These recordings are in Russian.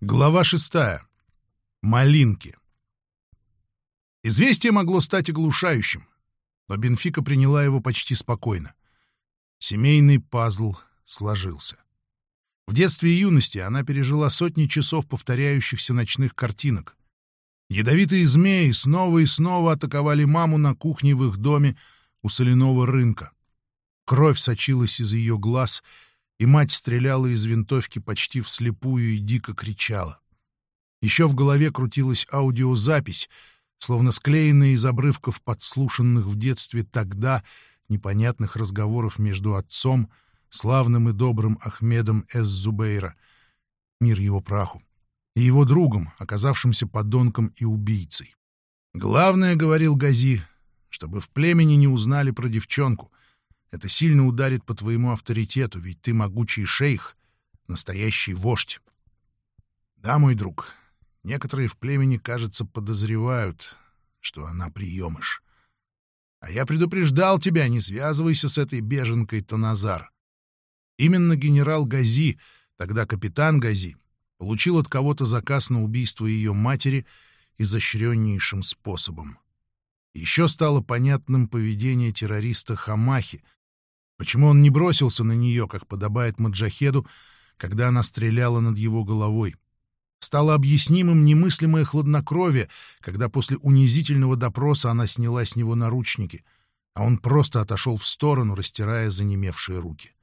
Глава шестая. Малинки. Известие могло стать оглушающим, но Бенфика приняла его почти спокойно. Семейный пазл сложился. В детстве и юности она пережила сотни часов повторяющихся ночных картинок. Ядовитые змеи снова и снова атаковали маму на кухне в их доме у соляного рынка. Кровь сочилась из ее глаз — и мать стреляла из винтовки почти вслепую и дико кричала. Еще в голове крутилась аудиозапись, словно склеенная из обрывков подслушанных в детстве тогда непонятных разговоров между отцом, славным и добрым Ахмедом Эс-Зубейра, мир его праху, и его другом, оказавшимся подонком и убийцей. «Главное, — говорил Гази, — чтобы в племени не узнали про девчонку, это сильно ударит по твоему авторитету, ведь ты могучий шейх, настоящий вождь. Да, мой друг, некоторые в племени, кажется, подозревают, что она приемыш. А я предупреждал тебя, не связывайся с этой беженкой Таназар. Именно генерал Гази, тогда капитан Гази, получил от кого-то заказ на убийство ее матери изощреннейшим способом. Еще стало понятным поведение террориста Хамахи, Почему он не бросился на нее, как подобает Маджахеду, когда она стреляла над его головой? Стало объяснимым немыслимое хладнокровие, когда после унизительного допроса она сняла с него наручники, а он просто отошел в сторону, растирая занемевшие руки.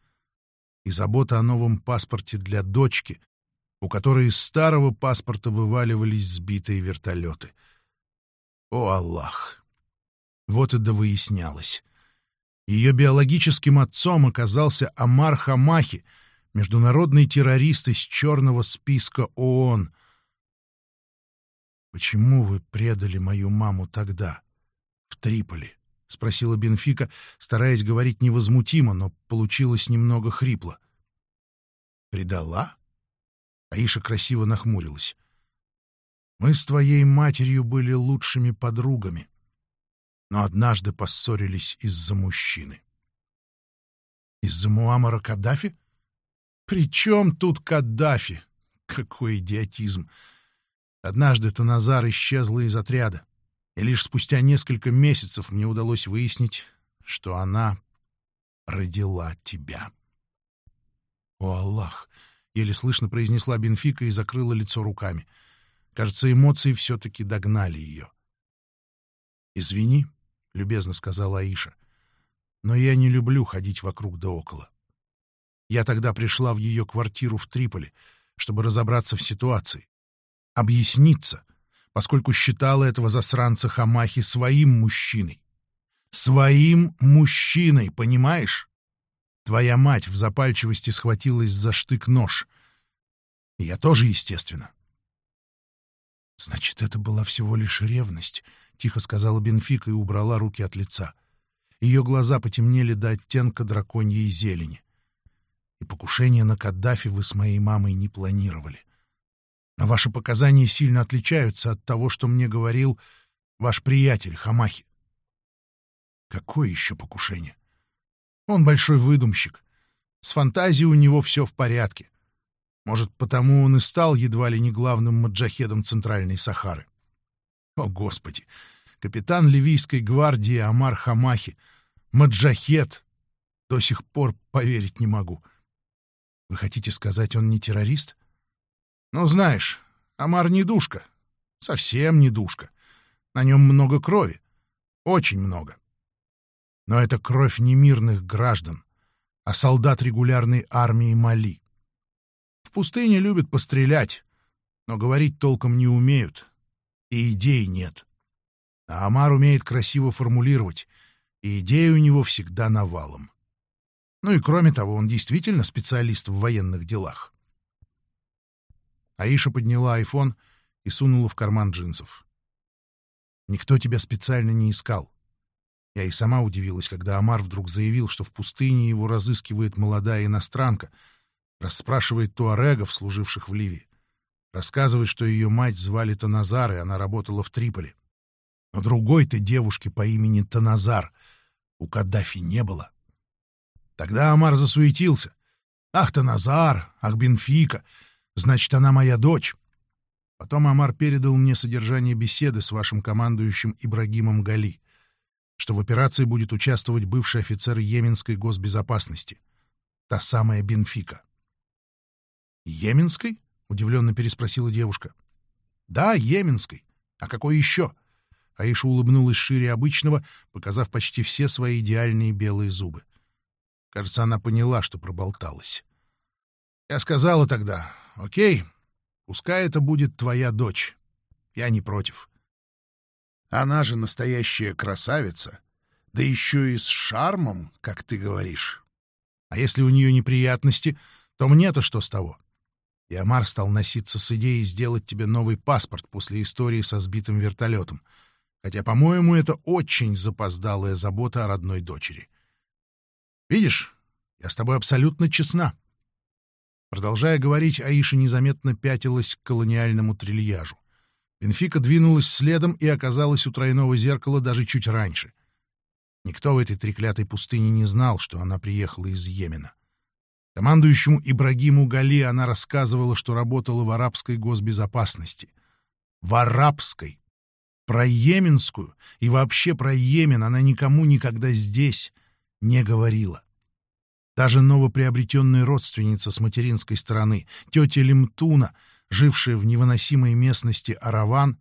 И забота о новом паспорте для дочки, у которой из старого паспорта вываливались сбитые вертолеты. О, Аллах! Вот и довыяснялось. Ее биологическим отцом оказался Амар Хамахи, международный террорист из черного списка ООН. «Почему вы предали мою маму тогда, в Триполи?» — спросила Бенфика, стараясь говорить невозмутимо, но получилось немного хрипло. «Предала?» Аиша красиво нахмурилась. «Мы с твоей матерью были лучшими подругами но однажды поссорились из-за мужчины. Из-за Муамара Каддафи? При чем тут Каддафи? Какой идиотизм! Однажды Таназар исчезла из отряда, и лишь спустя несколько месяцев мне удалось выяснить, что она родила тебя. «О, Аллах!» — еле слышно произнесла Бенфика и закрыла лицо руками. Кажется, эмоции все-таки догнали ее. «Извини», — любезно сказала Аиша. «Но я не люблю ходить вокруг да около. Я тогда пришла в ее квартиру в Триполи, чтобы разобраться в ситуации, объясниться, поскольку считала этого засранца Хамахи своим мужчиной. Своим мужчиной, понимаешь? Твоя мать в запальчивости схватилась за штык-нож. Я тоже, естественно. Значит, это была всего лишь ревность —— тихо сказала Бенфика и убрала руки от лица. Ее глаза потемнели до оттенка драконьей зелени. И покушение на Каддафи вы с моей мамой не планировали. Но ваши показания сильно отличаются от того, что мне говорил ваш приятель Хамахи. Какое еще покушение? Он большой выдумщик. С фантазией у него все в порядке. Может, потому он и стал едва ли не главным маджахедом Центральной Сахары. О, Господи! Капитан Ливийской гвардии Амар Хамахи, Маджахет. До сих пор поверить не могу. Вы хотите сказать, он не террорист? Ну, знаешь, Амар не душка. Совсем не душка. На нем много крови. Очень много. Но это кровь не мирных граждан, а солдат регулярной армии Мали. В пустыне любят пострелять, но говорить толком не умеют, и идей нет. А Амар умеет красиво формулировать, и идеи у него всегда навалом. Ну и кроме того, он действительно специалист в военных делах. Аиша подняла айфон и сунула в карман джинсов. «Никто тебя специально не искал. Я и сама удивилась, когда Амар вдруг заявил, что в пустыне его разыскивает молодая иностранка, расспрашивает туарегов, служивших в Ливии. Рассказывает, что ее мать звали Таназар, и она работала в Триполи. Но другой-то девушки по имени Таназар у Каддафи не было. Тогда Амар засуетился. «Ах, Таназар! Ах, Бенфика! Значит, она моя дочь!» Потом Амар передал мне содержание беседы с вашим командующим Ибрагимом Гали, что в операции будет участвовать бывший офицер Йеменской госбезопасности, та самая Бенфика. «Йеменской?» — удивленно переспросила девушка. «Да, Йеменской. А какой еще?» Аиша улыбнулась шире обычного, показав почти все свои идеальные белые зубы. Кажется, она поняла, что проболталась. Я сказала тогда, окей, пускай это будет твоя дочь. Я не против. Она же настоящая красавица, да еще и с шармом, как ты говоришь. А если у нее неприятности, то мне-то что с того? И Амар стал носиться с идеей сделать тебе новый паспорт после истории со сбитым вертолетом — хотя, по-моему, это очень запоздалая забота о родной дочери. Видишь, я с тобой абсолютно честна. Продолжая говорить, Аиша незаметно пятилась к колониальному трильяжу. Бенфика двинулась следом и оказалась у тройного зеркала даже чуть раньше. Никто в этой треклятой пустыне не знал, что она приехала из Йемена. Командующему Ибрагиму Гали она рассказывала, что работала в арабской госбезопасности. В арабской! Про Йеменскую и вообще про Йемен она никому никогда здесь не говорила. Даже новоприобретенная родственница с материнской стороны, тетя Лемтуна, жившая в невыносимой местности Араван,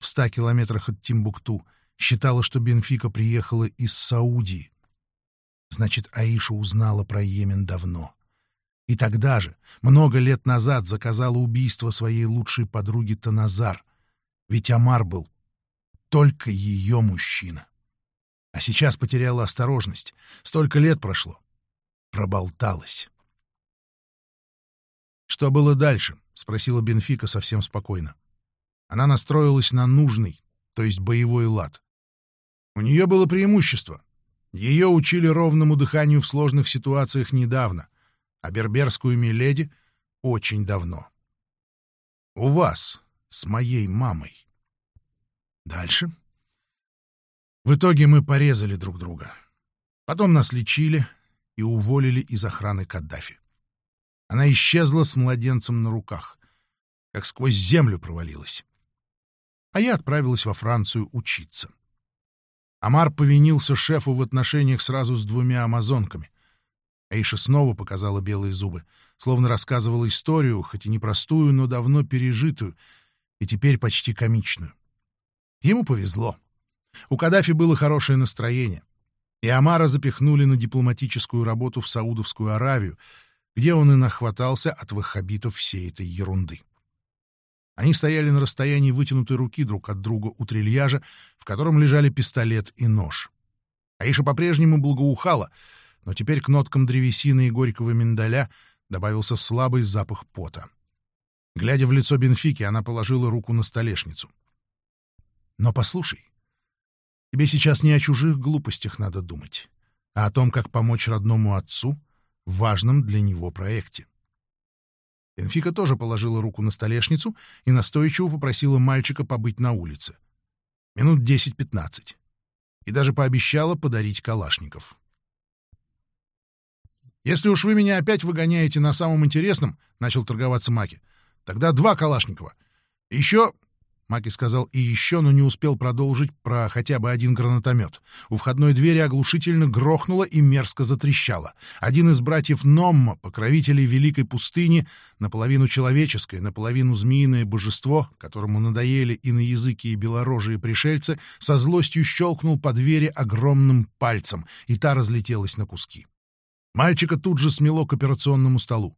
в ста километрах от Тимбукту, считала, что Бенфика приехала из Саудии. Значит, Аиша узнала про Йемен давно. И тогда же, много лет назад, заказала убийство своей лучшей подруги Таназар. Ведь Амар был только ее мужчина. А сейчас потеряла осторожность. Столько лет прошло. Проболталась. «Что было дальше?» — спросила Бенфика совсем спокойно. Она настроилась на нужный, то есть боевой лад. У нее было преимущество. Ее учили ровному дыханию в сложных ситуациях недавно, а берберскую миледи — очень давно. У вас, с моей мамой. Дальше. В итоге мы порезали друг друга. Потом нас лечили и уволили из охраны Каддафи. Она исчезла с младенцем на руках, как сквозь землю провалилась. А я отправилась во Францию учиться. Амар повинился шефу в отношениях сразу с двумя амазонками. Аиша снова показала белые зубы, словно рассказывала историю, хоть и непростую, но давно пережитую, и теперь почти комичную. Ему повезло. У Каддафи было хорошее настроение. И Амара запихнули на дипломатическую работу в Саудовскую Аравию, где он и нахватался от ваххабитов всей этой ерунды. Они стояли на расстоянии вытянутой руки друг от друга у трильяжа, в котором лежали пистолет и нож. Аиша по-прежнему благоухала, но теперь к ноткам древесины и горького миндаля добавился слабый запах пота. Глядя в лицо Бенфики, она положила руку на столешницу — но послушай, тебе сейчас не о чужих глупостях надо думать, а о том, как помочь родному отцу в важном для него проекте. Бенфика тоже положила руку на столешницу и настойчиво попросила мальчика побыть на улице. Минут 10-15. И даже пообещала подарить калашников. «Если уж вы меня опять выгоняете на самом интересном», — начал торговаться Маки, — «тогда два Калашникова. Еще Маки сказал и еще, но не успел продолжить про хотя бы один гранатомет. У входной двери оглушительно грохнуло и мерзко затрещало. Один из братьев Номма, покровителей Великой пустыни, наполовину человеческое, наполовину змеиное божество, которому надоели и на языке и белорожие пришельцы, со злостью щелкнул по двери огромным пальцем, и та разлетелась на куски. Мальчика тут же смело к операционному столу.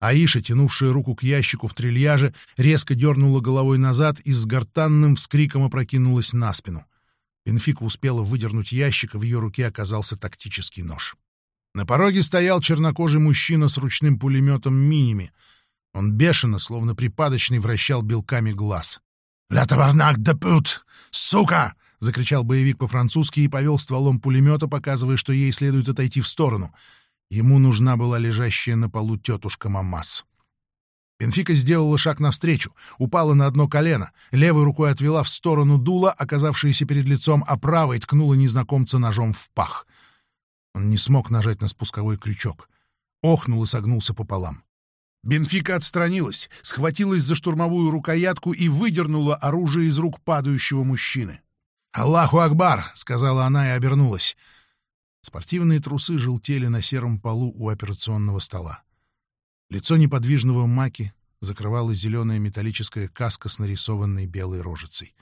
Аиша, тянувшая руку к ящику в трильяже, резко дернула головой назад и с гортанным вскриком опрокинулась на спину. Бенфика успела выдернуть ящик, и в ее руке оказался тактический нож. На пороге стоял чернокожий мужчина с ручным пулеметом «Миними». Он бешено, словно припадочный, вращал белками глаз. «Ля таварнак де пут! Сука!» — закричал боевик по-французски и повел стволом пулемета, показывая, что ей следует отойти в сторону — Ему нужна была лежащая на полу тетушка Мамас. Бенфика сделала шаг навстречу, упала на одно колено, левой рукой отвела в сторону дула, оказавшееся перед лицом, а правой ткнула незнакомца ножом в пах. Он не смог нажать на спусковой крючок. Охнул и согнулся пополам. Бенфика отстранилась, схватилась за штурмовую рукоятку и выдернула оружие из рук падающего мужчины. «Аллаху Акбар!» — сказала она и обернулась. Спортивные трусы желтели на сером полу у операционного стола. Лицо неподвижного маки закрывала зеленая металлическая каска с нарисованной белой рожицей.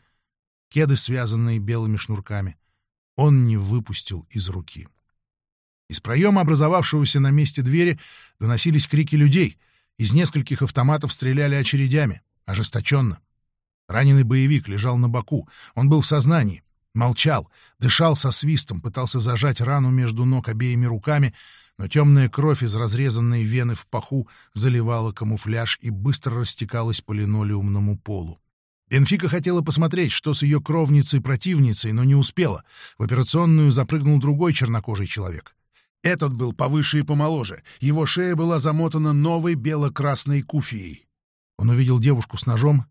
Кеды, связанные белыми шнурками, он не выпустил из руки. Из проема, образовавшегося на месте двери, доносились крики людей. Из нескольких автоматов стреляли очередями, ожесточенно. Раненый боевик лежал на боку. Он был в сознании, молчал, дышал со свистом, пытался зажать рану между ног обеими руками, но темная кровь из разрезанной вены в паху заливала камуфляж и быстро растекалась по линолеумному полу. Бенфика хотела посмотреть, что с ее кровницей-противницей, но не успела. В операционную запрыгнул другой чернокожий человек. Этот был повыше и помоложе. Его шея была замотана новой бело-красной куфией. Он увидел девушку с ножом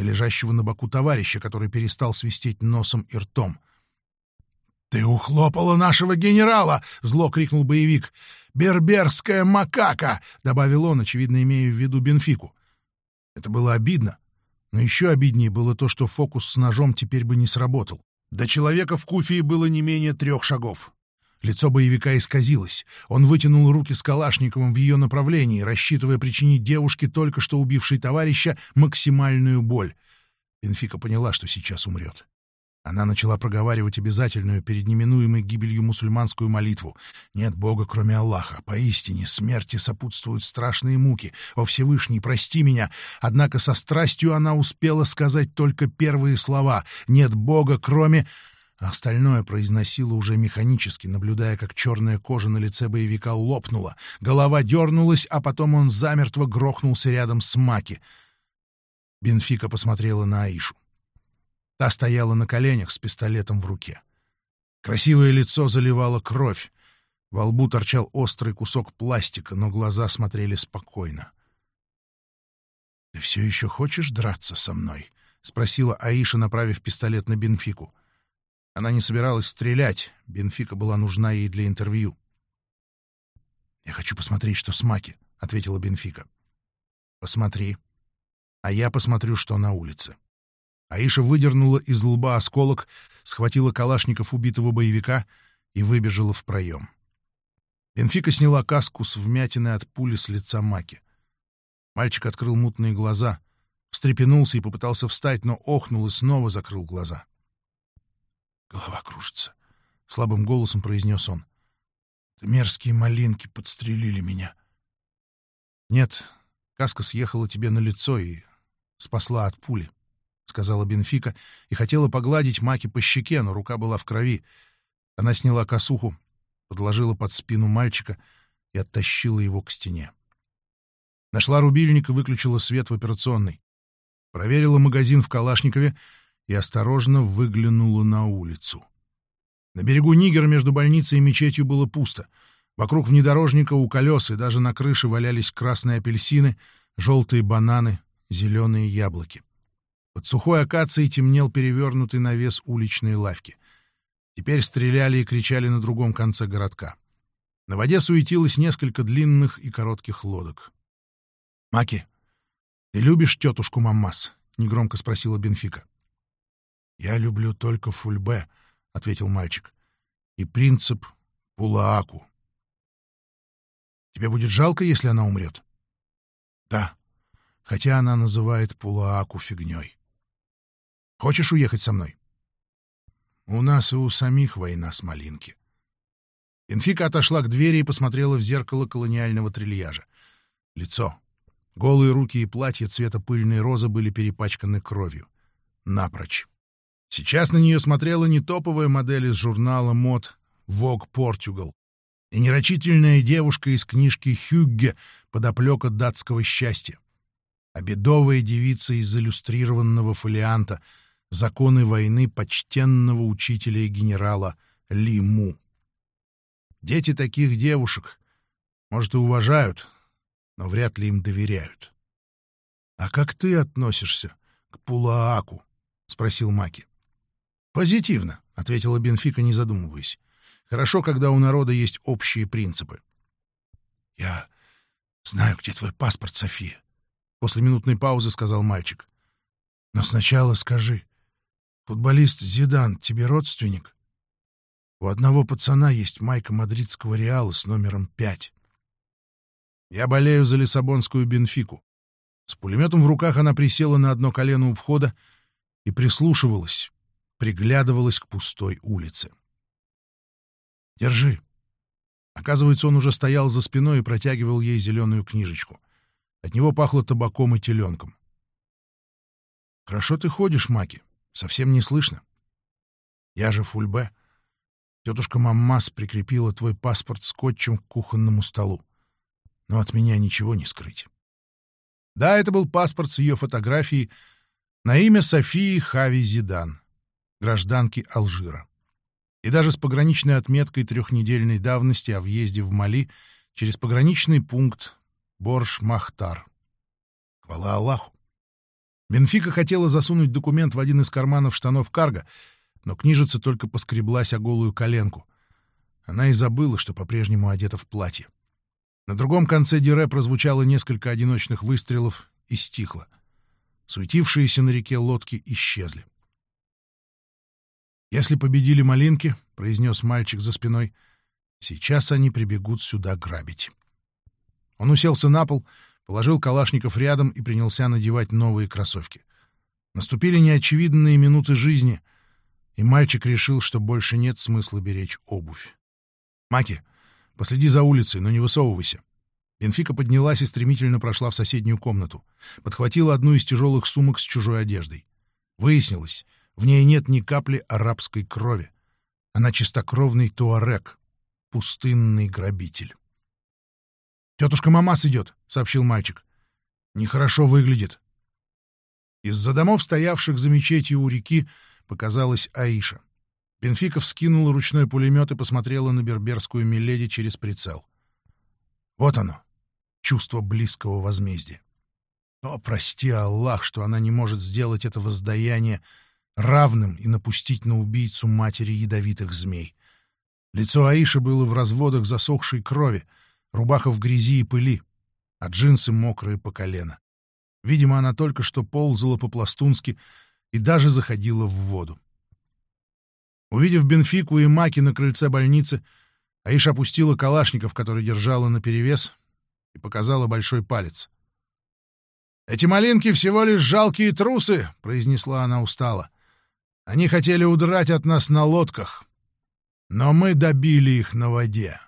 и лежащего на боку товарища, который перестал свистеть носом и ртом. «Ты ухлопала нашего генерала!» — зло крикнул боевик. «Берберская макака!» — добавил он, очевидно, имея в виду Бенфику. Это было обидно, но еще обиднее было то, что фокус с ножом теперь бы не сработал. До человека в куфии было не менее трех шагов. Лицо боевика исказилось. Он вытянул руки с Калашниковым в ее направлении, рассчитывая причинить девушке, только что убившей товарища, максимальную боль. Бенфика поняла, что сейчас умрет. Она начала проговаривать обязательную перед неминуемой гибелью мусульманскую молитву. «Нет Бога, кроме Аллаха. Поистине, смерти сопутствуют страшные муки. О Всевышний, прости меня!» Однако со страстью она успела сказать только первые слова. «Нет Бога, кроме...» Остальное произносила уже механически, наблюдая, как черная кожа на лице боевика лопнула. Голова дернулась, а потом он замертво грохнулся рядом с Маки. Бенфика посмотрела на Аишу. Та стояла на коленях с пистолетом в руке. Красивое лицо заливало кровь. Во лбу торчал острый кусок пластика, но глаза смотрели спокойно. «Ты все еще хочешь драться со мной?» — спросила Аиша, направив пистолет на Бенфику. Она не собиралась стрелять, Бенфика была нужна ей для интервью. «Я хочу посмотреть, что с Маки», — ответила Бенфика. «Посмотри. А я посмотрю, что на улице». Аиша выдернула из лба осколок, схватила калашников убитого боевика и выбежала в проем. Бенфика сняла каску с вмятиной от пули с лица Маки. Мальчик открыл мутные глаза, встрепенулся и попытался встать, но охнул и снова закрыл глаза. Голова кружится. Слабым голосом произнес он. Мерзкие малинки подстрелили меня. Нет, каска съехала тебе на лицо и спасла от пули, сказала Бенфика и хотела погладить Маки по щеке, но рука была в крови. Она сняла косуху, подложила под спину мальчика и оттащила его к стене. Нашла рубильник и выключила свет в операционной. Проверила магазин в Калашникове и осторожно выглянула на улицу. На берегу Нигера между больницей и мечетью было пусто. Вокруг внедорожника у колес и даже на крыше валялись красные апельсины, желтые бананы, зеленые яблоки. Под сухой акацией темнел перевернутый навес уличной лавки. Теперь стреляли и кричали на другом конце городка. На воде суетилось несколько длинных и коротких лодок. «Маки, ты любишь тетушку Маммас?» — негромко спросила Бенфика. «Я люблю только фульбе», — ответил мальчик, — «и принцип Пулааку». «Тебе будет жалко, если она умрет?» «Да, хотя она называет Пулааку фигней». «Хочешь уехать со мной?» «У нас и у самих война с Малинки». Бенфика отошла к двери и посмотрела в зеркало колониального трильяжа. Лицо. Голые руки и платье цвета пыльной розы были перепачканы кровью. Напрочь. Сейчас на нее смотрела не топовая модель из журнала мод Vogue Portugal и нерочительная девушка из книжки Хюгге «Подоплека датского счастья», а бедовая девица из иллюстрированного фолианта «Законы войны почтенного учителя и генерала Ли Му». Дети таких девушек, может, и уважают, но вряд ли им доверяют. — А как ты относишься к Пулааку? — спросил Маки. «Позитивно», — ответила Бенфика, не задумываясь. «Хорошо, когда у народа есть общие принципы». «Я «Знаю, где твой паспорт, София», — после минутной паузы сказал мальчик. «Но сначала скажи, футболист Зидан тебе родственник?» У одного пацана есть майка мадридского Реала с номером пять. Я болею за Лиссабонскую Бенфику. С пулеметом в руках она присела на одно колено у входа и прислушивалась, приглядывалась к пустой улице. «Держи». Оказывается, он уже стоял за спиной и протягивал ей зеленую книжечку. От него пахло табаком и теленком. «Хорошо ты ходишь, Маки. Совсем не слышно. Я же фульбе. Тетушка Маммас прикрепила твой паспорт скотчем к кухонному столу. Но от меня ничего не скрыть». Да, это был паспорт с ее фотографией на имя Софии Хави Зидан, гражданки Алжира и даже с пограничной отметкой трехнедельной давности о въезде в Мали через пограничный пункт Борш-Махтар. Хвала Аллаху! Бенфика хотела засунуть документ в один из карманов штанов Карга, но книжица только поскреблась о голую коленку. Она и забыла, что по-прежнему одета в платье. На другом конце Дире прозвучало несколько одиночных выстрелов и стихло. Суетившиеся на реке лодки исчезли. «Если победили малинки», — произнес мальчик за спиной, — «сейчас они прибегут сюда грабить». Он уселся на пол, положил калашников рядом и принялся надевать новые кроссовки. Наступили неочевидные минуты жизни, и мальчик решил, что больше нет смысла беречь обувь. «Маки, последи за улицей, но не высовывайся». Бенфика поднялась и стремительно прошла в соседнюю комнату. Подхватила одну из тяжелых сумок с чужой одеждой. Выяснилось — в ней нет ни капли арабской крови. Она чистокровный туарек, пустынный грабитель. «Тетушка Мамас идет», — сообщил мальчик. «Нехорошо выглядит». Из-за домов, стоявших за мечетью у реки, показалась Аиша. Бенфика вскинула ручной пулемет и посмотрела на берберскую Миледи через прицел. Вот оно, чувство близкого возмездия. О, прости, Аллах, что она не может сделать это воздаяние равным и напустить на убийцу матери ядовитых змей. Лицо Аиши было в разводах засохшей крови, рубаха в грязи и пыли, а джинсы мокрые по колено. Видимо, она только что ползала по-пластунски и даже заходила в воду. Увидев Бенфику и Маки на крыльце больницы, Аиша опустила калашников, который держала наперевес, и показала большой палец. «Эти малинки всего лишь жалкие трусы», — произнесла она устало. Они хотели удрать от нас на лодках, но мы добили их на воде.